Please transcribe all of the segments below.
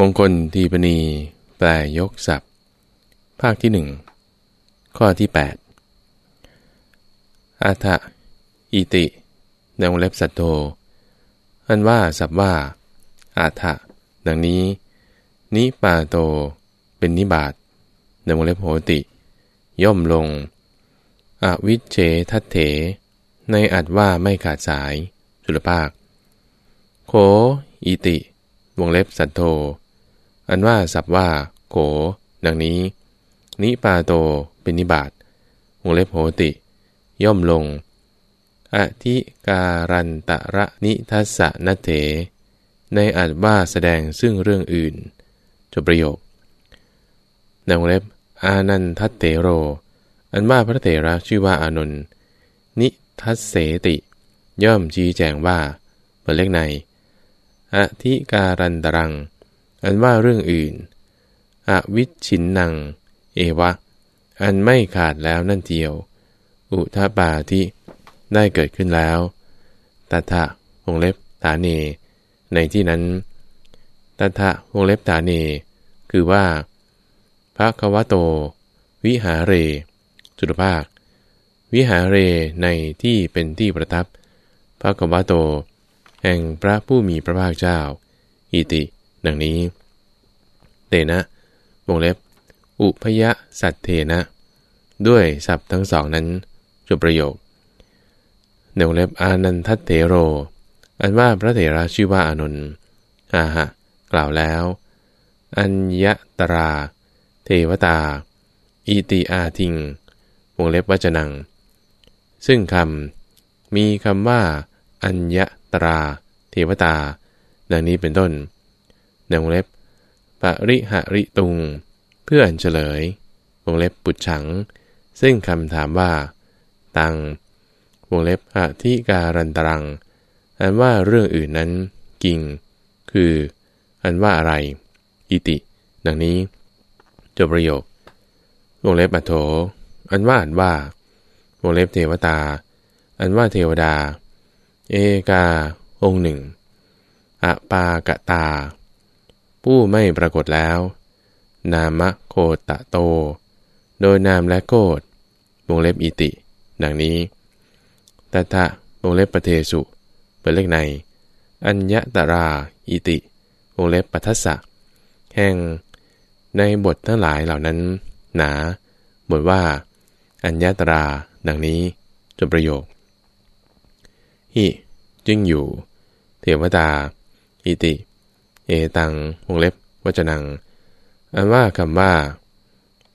มงคลทีปณีแปลยกศัพท์ ภาคที่หนึ่งข้อที่ 8อาทะอิติในวงเล็บสัตโตอันว่าสับว่าอาทะดังนี้ นิปาโต เป็นนิบาตในวงเล็บโหติ ย่อมลง อวิเชทัตเถ ในอัดว่าไม่ขาดสายจุลภาค โคอิติ วงเล็บสัตโต อันว่าสับว่าโขดังนี้ นิปาโตเป็นนิบาตวงเล็บโหติ ย่อมลง อธิการันตระนิทัสสะนเถ ในอัดว่าแสดงซึ่งเรื่องอื่น จบประโยคในวงเล็บ อานันทัตเตโร อันว่าพระเถระชื่อว่าอานนท์นิทัสเสติ ย่อมชี้แจงว่าเปิดเล็กใน อธิการันตรัง อันว่าเรื่องอื่น อวิชินนังเอวะ อันไม่ขาดแล้วนั่นเทียว อุทาปาทิได้เกิดขึ้นแล้วตถะวงเล็บฐานเน ในที่นั้นตถะวงเล็บฐานเน คือว่าพระควโต วิหาเร จุลภาค วิหาเรในที่เป็นที่ประทับ พระควโต แห่งพระผู้มีพระภาคเจ้า อิติ ดังนี้เตนะวงเล็บ อุพยะสัตเทนะ ด้วยศัพท์ทั้งสองนั้นจบประโยคในวงเล็บอานันทัตเถโร อันว่าพระเถระชื่อว่าอานนท์อาหะ กล่าวแล้ว อัญญตรา เทวตา อิติอาทิง วงเล็บวจนัง ซึ่งคำมีคำว่า อัญญตรา เทวตา ดังนี้เป็นต้น ในวงเล็บปริหริตุง เพื่ออันเฉลยวงเล็บปุจฉัง ซึ่งคำถามว่า ตัง วงเล็บอธิการันตรัง อันว่าเรื่องอื่นนั้น กิง คือ อันว่าอะไร อิติ ดังนี้ จบประโยควงเล็บอัโถ อันว่าอันว่า วงเล็บเทวตา อันว่าเทวดา เอกา องค์หนึ่งอปากตา ผู้ไม่ปรากฏแล้ว นามะโคตะโต โดยนามและโกดวงเล็บอิติ ดังนี้ตถะวงเล็บปเทสุเป็นเลขใน อัญญตราอิติ วงเล็บปัทสะแห่ง ในบททั้งหลายเหล่านั้น หนา บทว่า อัญญตรา ดังนี้จบประโยคหิจึงอยู่ เทวตาอิติ เอตังวงเล็บวจนัง อันว่าคำว่า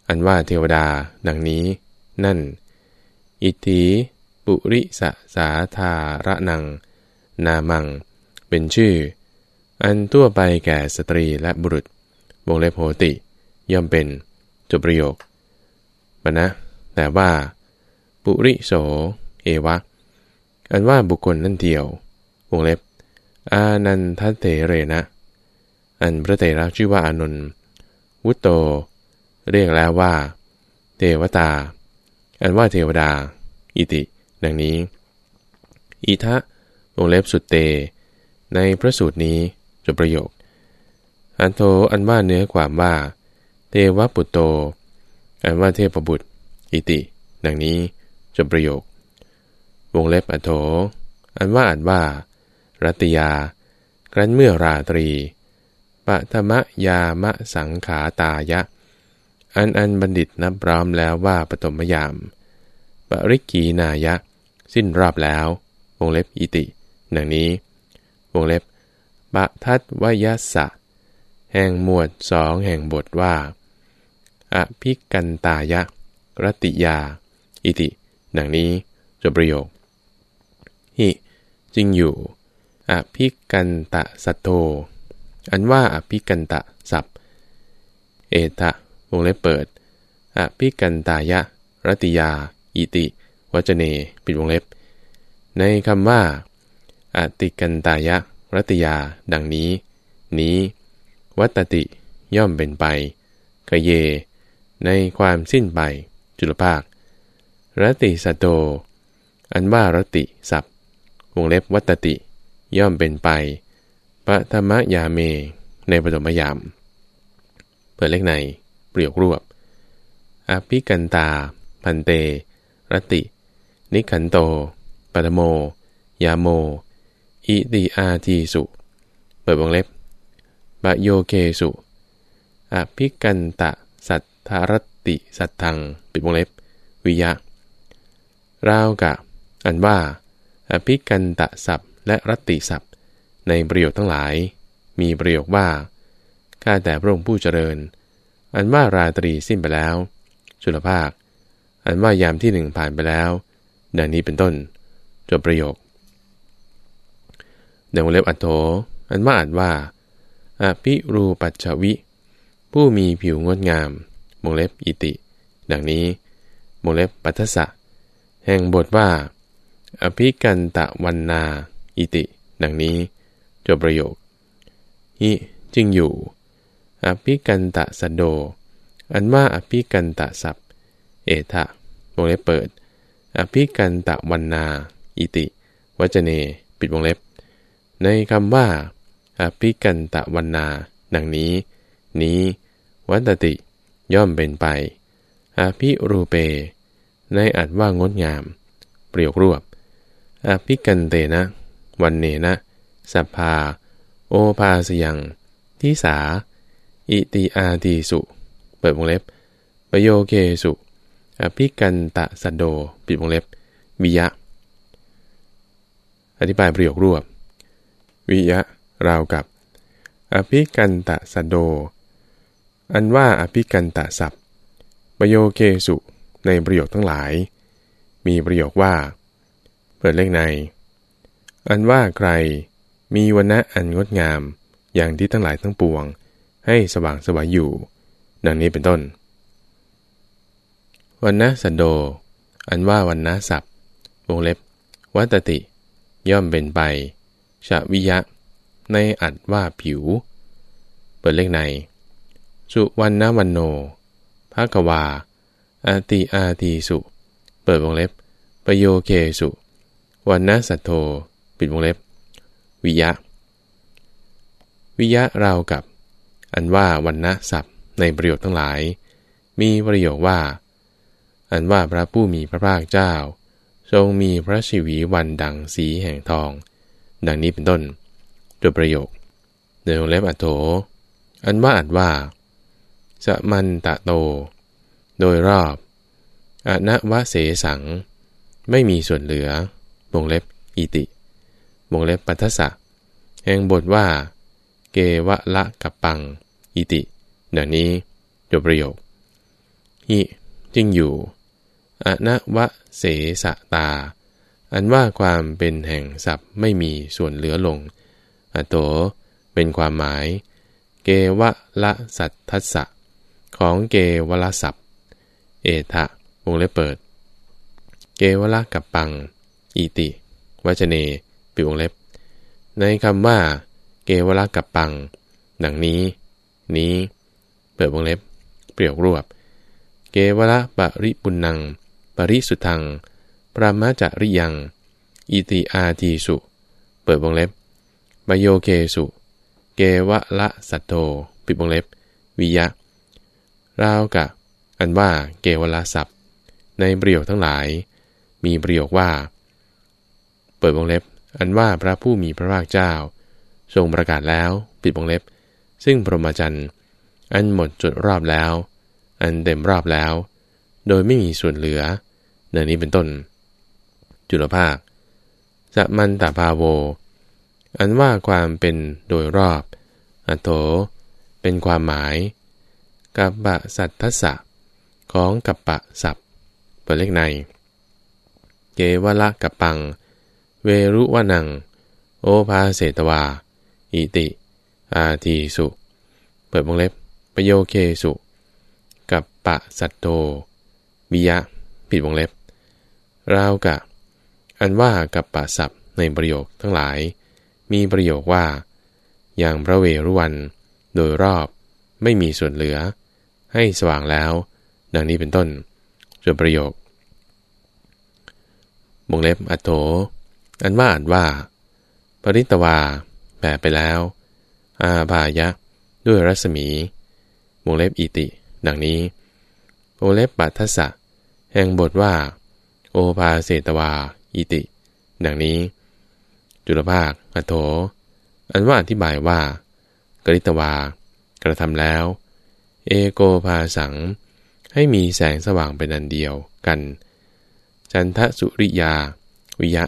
อันว่าเทวดา ดังนี้ นั่น อิทธิปุริสสาธาระนัง นามัง เป็นชื่อ อันทั่วไปแก่สตรีและบุรุษ วงเล็บโหติ ย่อมเป็นจบประโยคปนะ แต่ว่า ปุริโส เอวะ อันว่าบุคคลนั่นเดียว วงเล็บ อานันทเตเรนะ อันพระเถระชื่อว่าอานนท์วุตโต เรียกแล้วว่า เทวตา อันว่าเทวดา อิติ ดังนี้ อิทะวงเล็บสุดเต ในพระสูตรนี้จบประโยค อันโทอันว่าเนื้อความว่า เทวปุตโต อันว่าเทพบุตร อิติ ดังนี้จบประโยค วงเล็บอันโทอันว่าอันว่า รัตยา ครั้นเมื่อราตรี ปธรรมยามะสังขาตายะ อันอันบัณฑิตนับพร้อมแล้วว่าปฐมยาม ปริกีนายะ สิ้นรอบแล้ว วงเล็บอิติ ดังนี้ วงเล็บปะทัตวยสะ แห่งหมวดสองแห่งบทว่า อภิกันตายะ รติยา อิติ ดังนี้จบประโยคหิจริงอยู่อภิกันตะสัตโต อันว่าอภิกันตะสับเอตะวงเล็บเปิด อภิกันตายะรติยา อิติ วัจเน ปิดวงเล็บ ในคำว่าอติกันตายะรติยา ดังนี้ นี้ วัตติย่อมเป็นไปกเย ในความสิ้นไป จุลภาครติสโต อันว่ารติสับวงเล็บวัตติ ย่อมเป็นไป ปธรรมยาเม ในปฐมยาม เปิดเล็กใน เปรียกรวบ อภิกันตา พันเต รติ นิขันโตปัตโม ยาโม อิติอาทีสุ เปิดวงเล็บบะโยเคสุ อภิกันตะ สัทธารติสัทธัง ปิดวงเล็บ วิยะ ราวกะ อันว่า อภิกันตะสัพและรติสัพ ในประโยคทั้งหลาย มีประโยคว่า ข้าแต่พระองค์ผู้เจริญ อันว่าราตรีสิ้นไปแล้วชุลภาค อันว่ายามที่หนึ่งผ่านไปแล้ว ดังนี้เป็นต้น จบประโยคเดวงเล็บอัตโธอันว่าอ่านว่าอภิรูปัชวิ ผู้มีผิวงดงามวงเล็บอิติ ดังนี้วงเล็บปัทสะแห่งบทว่า อภิกันตะวันนา อิติ ดังนี้ จบประโยคฮิจึงอยู่ อภิกันตะสโด อันว่าอภิกันตะสัพเอทะวงเล็บเปิด อภิกันตะวันนา อิติ วัจเน ปิดวงเล็บ ในคำว่า อภิกันตะวันนาดังนี้ นี้วัตติ ย่อมเป็นไป อภิรูเป ในอัดว่างดงามเปรียกรวบ อภิกันเตนะ วันเนนะ สัพพา โอภาสยังทิสา อิติอาตีสุ เปิดวงเล็บ ประโยเคสุ อภิกันตะสัโด ปิดวงเล็บ วิยะ อธิบายประโยครวบ วิยะ ราวกับ อภิกันตะสัโด อันว่าอภิกันตะสัพประโยเคสุ ในประโยคทั้งหลาย มีประโยคว่า เปิดเลขใน อันว่าใคร มีวันณะอันงดงาม อย่างที่ทั้งหลายทั้งปวง ให้สว่างสวายอยู่ ดังนี้เป็นต้น วันนะสันโด อันว่าวันนะสับวงเล็บ วัตติ ย่อมเป็นไปชะวิยะ ในอัดว่าผิว เปิดเลขใน สุวันนะวันโนภาควา อาติอาตีสุ เปิดวงเล็บ ประโยเคสุวันนะสัตโธปิดวงเล็บ วิยะ วิยะเรากับ อันว่าวันนะศัพท์ในประโยชน์ทั้งหลาย มีประโยคว่า อันว่าพระผู้มีพระภาคเจ้า ทรงมีพระชีวีวันดังสีแห่งทอง ดังนี้เป็นต้นโดยประโยคในวงเล็บอัตโถ อันว่าอัดว่าสมันตะโต โดยรอบอนะวะเสสัง ไม่มีส่วนเหลือวงเล็บอิติ วงเล็บปัทสะแห่งบทว่า เกวะละกับปัง อิติ ดังนี้จบประโยคฮิจึงอยู่อนะวะเสสะตา อันว่าความเป็นแห่งศัพท์ไม่มีส่วนเหลือลงอโต เป็นความหมาย เกวะละสัตทัสสะ ของเกวละศัพท์ เอทะวงเล็บเปิด เกวละกับปัง อิติ วัจเน ดวงเล็บ ในคำว่า เกวลกับปัง ดังนี้ นี้ เปิดวงเล็บ เปรียกรวบ เกวละปริปุนัง ปริสุทัง ปรามาจาริยัง อิติอาทีสุ เปิดวงเล็บมโยเคสุ เกวะละสัตโตปิดวงเล็บ วิยะราวกะ อันว่าเกวละสัพในประโยคทั้งหลาย มีประโยคว่า เปิดวงเล็บ อันว่าพระผู้มีพระภาคเจ้า ทรงประกาศแล้วปิดวงเล็บ ซึ่งพรหมจรรย์อันหมดจุดรอบแล้ว อันเต็มรอบแล้ว โดยไม่มีส่วนเหลือเนื่อนี้เป็นต้น จุลภาคสัมันตาภาโว อันว่าความเป็นโดยรอบอัโถเป็นความหมายกับบะสัตทัสสะของกัปปะสับเปิดเลขใน เกวละกับปัง เวรุวนัง โอภาเสตวา อิติ อาทีสุ เปิดวงเล็บประโยเคสุ กับปะสัตโตวิยะ ปิดวงเล็บ ราวกะ อันว่ากับปะสับในประโยคทั้งหลาย มีประโยคว่า อย่างพระเวรุวัน โดยรอบไม่มีส่วนเหลือ ให้สว่างแล้ว ดังนี้เป็นต้นส่วนประโยควงเล็บอัตโต อันว่าอ่านว่า ปริตวาแปลไปแล้ว อาบายะ ด้วยรัศมีวงเล็บอิติ ดังนี้วงเล็บปัทสะแห่งบทว่า โอภาเสตวา อิติ ดังนี้ จุลภาคอโถ อันว่าอธิบายว่า กริตวา กระทำแล้ว เอโกภาสัง ให้มีแสงสว่างเป็นอันเดียวกัน จันทสุริยา วิยะ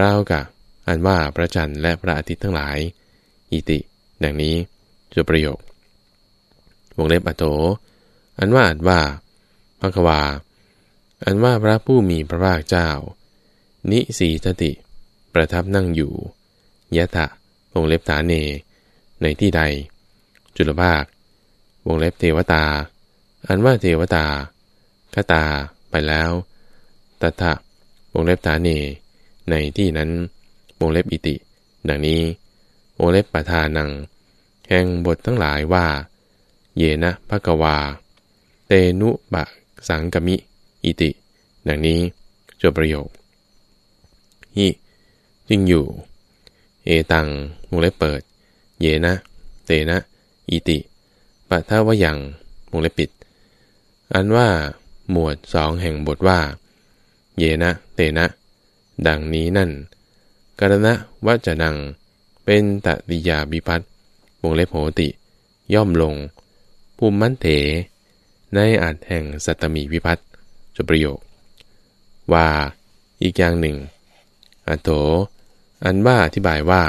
ราวกะอันว่าพระจันทร์และพระอาทิตย์ทั้งหลาย อิติ ดังนี้จุประโยควงเล็บอโต อันว่าอันว่าพระควา อันว่าพระผู้มีพระภาคเจ้า นิสีทติ ประทับนั่งอยู่ ยะทะวงเล็บฐานเน ในที่ใด จุลภาควงเล็บเทวตา อันว่าเทวตาคตา ไปแล้ว ตถะวงเล็บฐานเน ในที่นั้นวงเล็บอิติ ดังนี้วงเล็บปทานัง แห่งบททั้งหลายว่า เยนะภะกวา เตนุบะสังกมิ อิติ ดังนี้จบประโยคฮิจึงอยู่ เอตังวงเล็บเปิด เยนะ เตนะ อิติปะทาวยังวงเล็บปิด อันว่าหมวดสองแห่งบทว่า เยนะ เตนะ ดังนี้นั่นกรณะวัจนัง เป็นตติยาบิพัตวงเล็บโหติ ย่อมลง ภูมิมันเถ ในอาจแห่งสัตมีวิพัตจประโยค ว่าอีกอย่างหนึ่งอัโถ อันว่าอธิบายว่า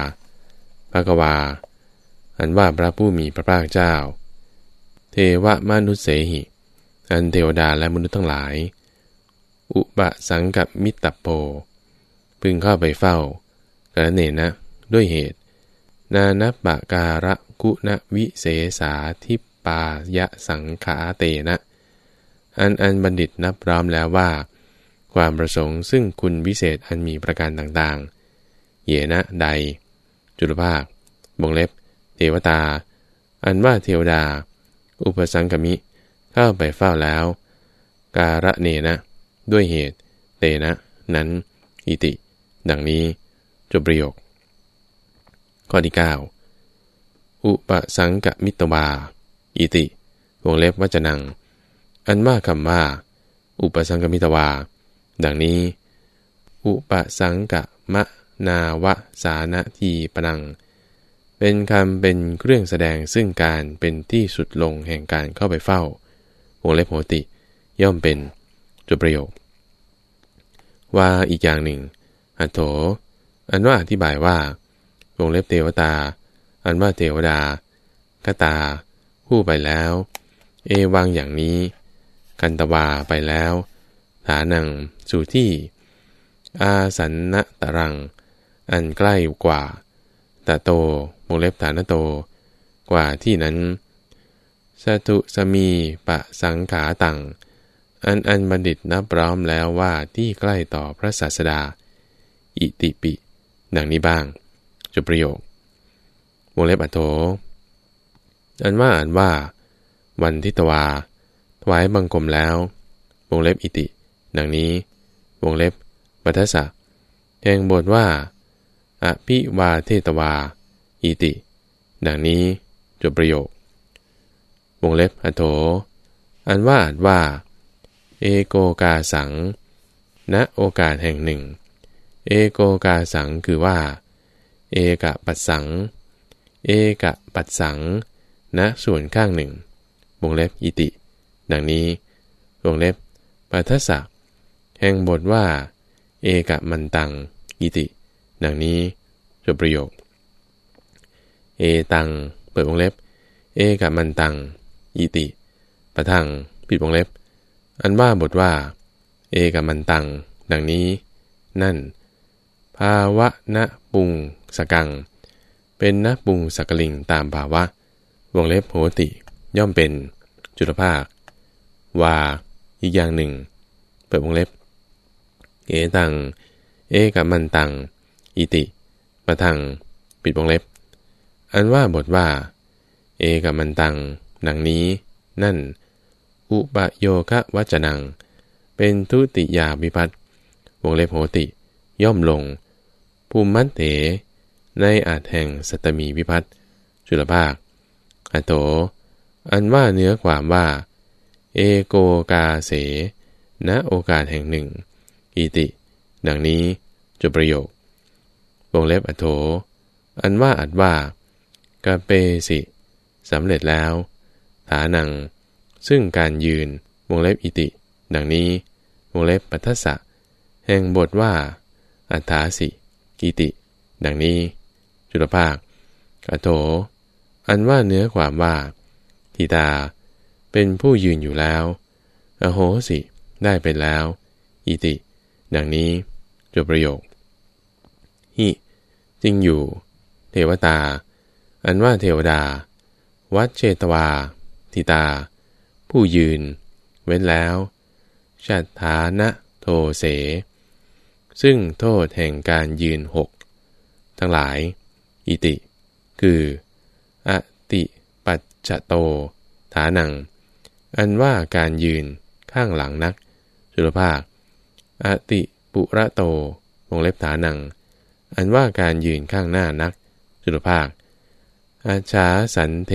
ภะกวา อันว่าพระผู้มีพระภาคเจ้า เทวมนุษเสหิ อันเทวดาและมนุษย์ทั้งหลาย อุปสังกับมิตรโป พึงเข้าไปเฝ้ากระเนนะด้วยเหตุ นานับปะการะกุณวิเศษาทิปายะสังขาเตนะ อันอันบัณฑิตนับพร้อมแล้วว่า ความประสงค์ซึ่งคุณวิเศษอันมีประการต่างๆ เยนะใด จุลภาคบงเล็บ เทวตา อันว่าเทวดา อุปสังกมิ เข้าไปเฝ้าแล้ว การะเนนะ ด้วยเหตุ เตนะ นั้น อิติ ดังนี้จบประโยค ข้อที่ 9 อุปสังกมิตวา อิติ วงเล็บวจนัง อันว่าคำว่า อุปสังกมิตวา ดังนี้ อุปสังกมะนาวสานทีปนัง เป็นคำเป็นเครื่องแสดงซึ่งการเป็นที่สุดลงแห่งการเข้าไปเฝ้าวงเล็บโหติ ย่อมเป็นจุประโยค ว่าอีกอย่างหนึ่ง อัโถ อันว่าอธิบายว่าวงเล็บเทวตา อันว่าเทวดาคตา ผู้ไปแล้ว เอวังอย่างนี้ กันตวาไปแล้วฐานังสู่ที่ อาสันนะตรัง อันใกล้กว่าตะโตวงเล็บฐานโต กว่าที่นั้นสตุสมีปะสังขาตัง อันอันบัณฑิตนับพร้อมแล้วว่าที่ใกล้ต่อพระศาสดา อิติปิ ดังนี้บ้างจุประโยควงเล็บอัโถอันว่าอ่านว่า วันทิตวา ถวายบังคมแล้ว วงเล็บอิติ ดังนี้ วงเล็บปัทสะแห่งบทว่า อภิวาเทตวา อิติ ดังนี้ จบประโยค วงเล็บอัโถ อันว่าอ่านว่า เอโกกาสัง ณ โอกาสแห่งหนึ่ง เอโกกาสังคือว่า เอกะปัสสัง เอกะปัสสังณส่วนข้างหนึ่ง วงเล็บอิติ ดังนี้ วงเล็บปัทสะแห่งบทว่า เอกะมันตัง อิติ ดังนี้จบประโยค เอตัง เปิดวงเล็บ เอกะมันตัง อิติปะทังปิดวงเล็บ อันว่าบทว่า เอกะมันตัง ดังนี้ นั่น ภาวะนะปุงสกัง เป็นนะปุงสกลิงตามภาวะ วงเล็บโหติ ย่อมเป็น จุลภาค วา อีกอย่างหนึ่ง เปิดวงเล็บ เอตัง เอกับมันตัง อิติปะทัง ปิดวงเล็บ อันว่าบทว่า เอกับมันตัง หนังนี้ นั่น อุปโยคะวัจนัง เป็นทุติยาวิพัตวงเล็บโหติ ย่อมลง ภูมิมัตเถ ในอาจแห่งสัตมีวิพัตจุลภาคอโต อันว่าเนื้อความว่า เอโกกาเส ณโอกาสแห่งหนึ่ง อิติ ดังนี้จุประโยควงเล็บอโถ อันว่าอัดว่ากาเปสิสำเร็จแล้ว ฐานัง ซึ่งการยืน วงเล็บอิติ ดังนี้ วงเล็บปัทสะ แห่งบทว่า อัฏฐาสิ กิติ ดังนี้จุลภาคอโถ อันว่าเนื้อความว่าทิตา เป็นผู้ยืนอยู่แล้ว อโหสิ ได้เป็นแล้ว อิติ ดังนี้จบประโยคหิจริงอยู่ เทวตา อันว่าเทวดา วัดเชตวา ทิตา ผู้ยืน เว้นแล้วชัตฐานะโทเส ซึ่งโทษแห่งการยืนหกทั้งหลาย อิติ คืออติปัจจโต ฐานัง อันว่าการยืนข้างหลังนัก จุลภาคอติปุระโตวงเล็บฐานัง อันว่าการยืนข้างหน้านัก จุลภาค อาชาสันเท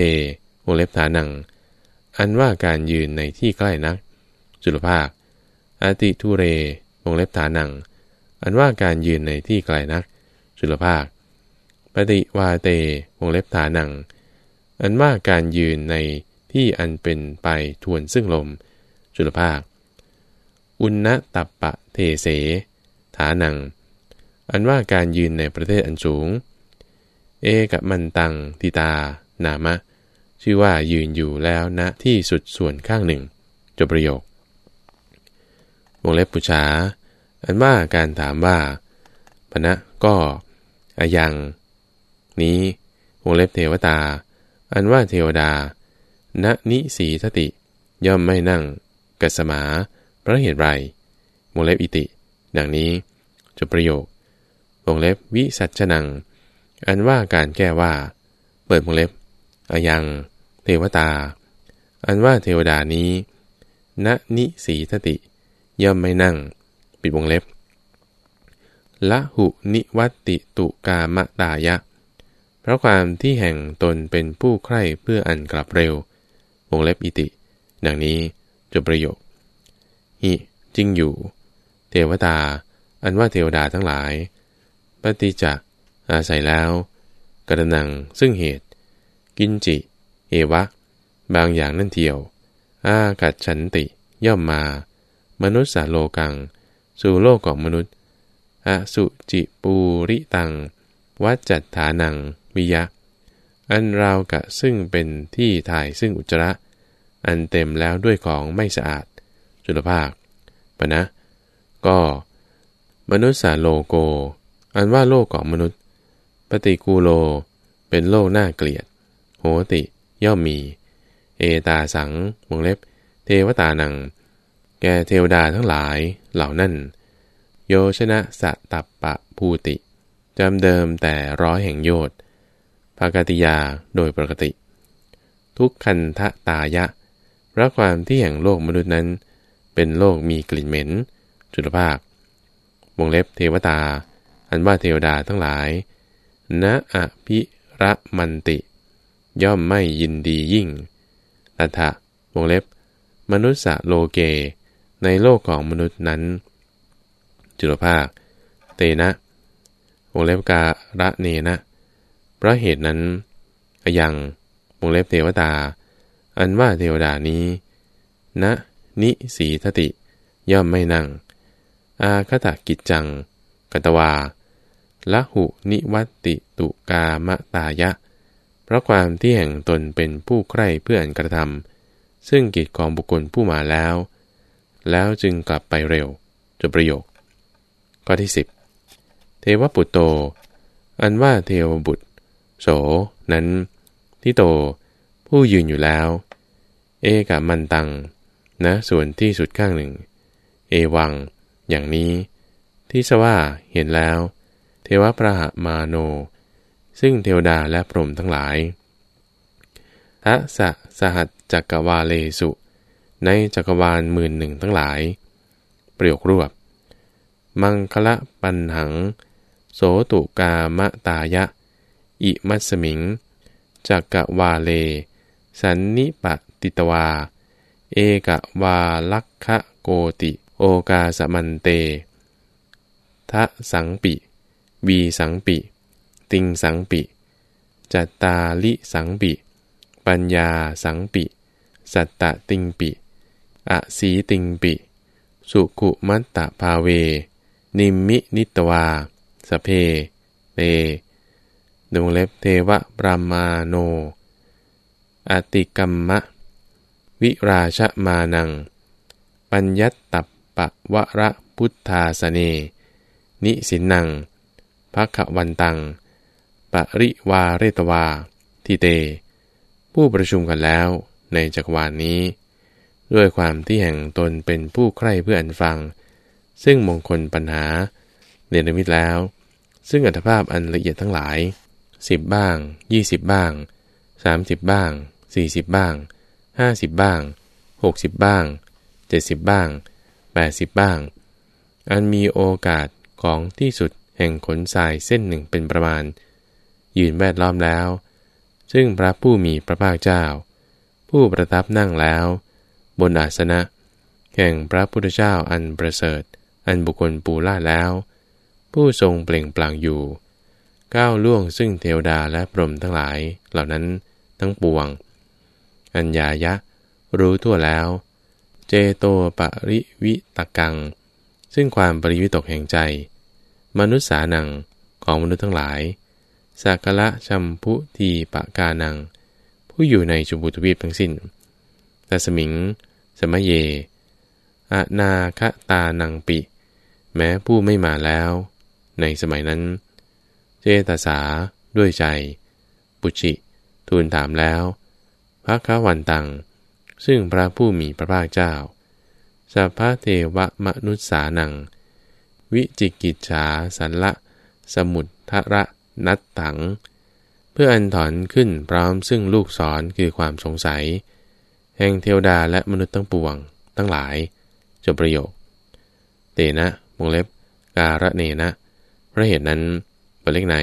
วงเล็บฐานัง อันว่าการยืนในที่ใกล้นัก จุลภาคอติทุเรวงเล็บฐานัง อันว่าการยืนในที่ไกลนัก จุลภาค ปฏิวาเตวงเล็บฐานัง อันว่าการยืนในที่อันเป็นไปทวนซึ่งลม จุลภาค อุณณตัปปะเทเส ฐานัง อันว่าการยืนในประเทศอันสูง เอกมันตังทิตา นามะ ชื่อว่ายืนอยู่แล้วณที่สุดส่วนข้างหนึ่ง จบประโยควงเล็บปุชา อันว่าการถามว่าพนะก็อายัง นี้วงเล็บเทวตา อันว่าเทวดา ณนิสีทติ ย่อมไม่นั่ง กัสมาพระเหตุไรวงเล็บอิติ ดังนี้จะประโยควงเล็บวิสัชนัง อันว่าการแก้ว่า เปิดวงเล็บอายังเทวตา อันว่าเทวดานี้ ณนิสีทติ ย่อมไม่นั่ง ปิดวงเล็บละหุนิวัติตุกามะตายะ เพราะความที่แห่งตนเป็นผู้ใคร่เพื่ออันกลับเร็ว วงเล็บอิติ ดังนี้จบประโยคหิจริงอยู่ เทวตา อันว่าเทวดาทั้งหลาย ปฏิจักอาศัยแล้ว กระนังซึ่งเหตุ กินจิ เอวะ บางอย่างนั่นเทียว อากัดฉันติย่อมมา มนุษย์สาโลกัง สู่โลกของมนุษย์ อสุจิปูริตัง วัจจัตฐานังวิยะ อันราวกะซึ่งเป็นที่ถ่ายซึ่งอุจจระ อันเต็มแล้วด้วยของไม่สะอาด จุลภาคปะนะ ก็ มนุษย์สาโลโก อันว่าโลกของมนุษย์ ปฏิกูโล เป็นโลกน่าเกลียด โหติ ย่อมมี เอตาสังวงเล็บ เทวตานัง แก่เทวดาทั้งหลายเหล่านั้นโยชนะสะตับปะภูติจำเดิมแต่ร้อยแห่งโยชน์ภากติยาโดยปกติ ทุกขันทะตายะพระความที่แห่งโลกมนุษย์นั้น เป็นโลกมีกลิ่นเหม็น จุลภาควงเล็บเทวตา อันว่าเทวดาทั้งหลายณอภิระมันติ ย่อมไม่ยินดียิ่งตัทะวงเล็บ มนุษย์โลเก ในโลกของมนุษย์นั้น จุลภาค เตนะวงเล็บการะเนนะเพราะเหตุนั้นยังวงเล็บเทวตา อันว่าเทวดานี้ณนะนิสีทติ ย่อมไม่นั่ง อาคตกิจจังกตวาละหุนิวัติตุกามะตายะ เพราะความที่แห่งตนเป็นผู้ใคร่เพื่อนกระทำซึ่งกิจของบุคคลผู้มาแล้ว แล้วจึงกลับไปเร็วจบประโยค ข้อที่ 10 เทวปุตโต อันว่าเทวบุตร โส นั้น ที่โต ผู้ยืนอยู่แล้ว เอกมันตัง นะ ส่วนที่สุดข้างหนึ่ง เอวัง อย่างนี้ ที่สว่าเห็นแล้ว เทวประหมาโน ซึ่งเทวดาและพรหมทั้งหลายอะสะสหัสจักกวาเลสุ ในจักรวาลหมื่นหนึ่งทั้งหลาย ประโยครวบ มังคละปันหัง โสตุกามะตายะ อิมัสมิงจักกวาเล สันนิปติตวา เอกวาลักคะโกติ โอกาสมันเตทะสังปิ วีสังปิ ติงสังปิ จัตตาลิสังปิ ปัญญาสังปิ สัตตติงปิ อสีติงปิ สุขุมัตตะภาเว นิมมินิตวา สเพเตดวงเล็บเทวะปรามาโน อติกัมมะ วิราชมานัง ปัญญัตตัปปะวะระพุทธาสเน นิสินนังภควันตัง ปริวาเรตวา ทิเต ผู้ประชุมกันแล้วในจักรวาลนนี้ ด้วยความที่แห่งตนเป็นผู้ใคร่เพื่ออันฟัง ซึ่งมงคลปัญหาเนรมิตแล้ว ซึ่งอัตภาพอันละเอียดทั้งหลายสิบบ้างยี่สิบบ้างสามสิบบ้างสี่สิบบ้างห้าสิบบ้างหกสิบบ้างเจ็ดสิบบ้างแปดสิบบ้าง อันมีโอกาสของที่สุดแห่งขนทรายเส้นหนึ่งเป็นประมาณ ยืนแวดล้อมแล้ว ซึ่งพระผู้มีพระภาคเจ้า ผู้ประทับนั่งแล้ว บนอาสนะ แห่งพระพุทธเจ้าอันประเสริฐ อันบุคคลปูล่าแล้ว ผู้ทรงเปล่งปลั่งอยู่ ก้าวล่วงซึ่งเทวดาและพรหมทั้งหลายเหล่านั้นทั้งปวง อัญญายะ รู้ทั่วแล้ว เจโตปริวิตกัง ซึ่งความปริวิตกแห่งใจ มนุษย์สานังของมนุษย์ทั้งหลายสักละชัมพุทีปะกานัง ผู้อยู่ในจุบุตวีปทั้งสิ้น แต่สมิง สมะเยอนาคตานังปิ แม้ผู้ไม่มาแล้ว ในสมัยนั้น เจตสาด้วยใจ ปุชิทูลถามแล้วพระควันตัง ซึ่งพระผู้มีพระภาคเจ้าสัพพเทวมนุษสานัง วิจิกิจฉาสันละ สมุททระนัตตัง เพื่ออันถอนขึ้นพร้อมซึ่งลูกศรคือความสงสัย แห่งเทวดาและมนุษย์ทั้งปวง ทั้งหลาย จบประโยค เตนะวงเล็บ การะเนนะเพราะเหตุนั้นบเล็กใน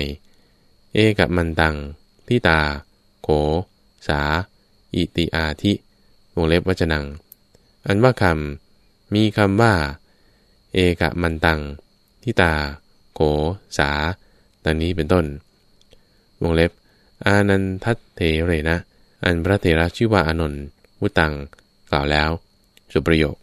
เอกับมันตังทิตา โข สา อิติอาทิ วงเล็บวจนัง อันว่าคำ มีคำว่า เอกะมันตังทิตา โข สาดังนี้เป็นต้น วงเล็บ อานันทัตเถเรนะ อันพระเถระชื่อว่าอานนท์ วุตัง กล่าวแล้ว สุประโยค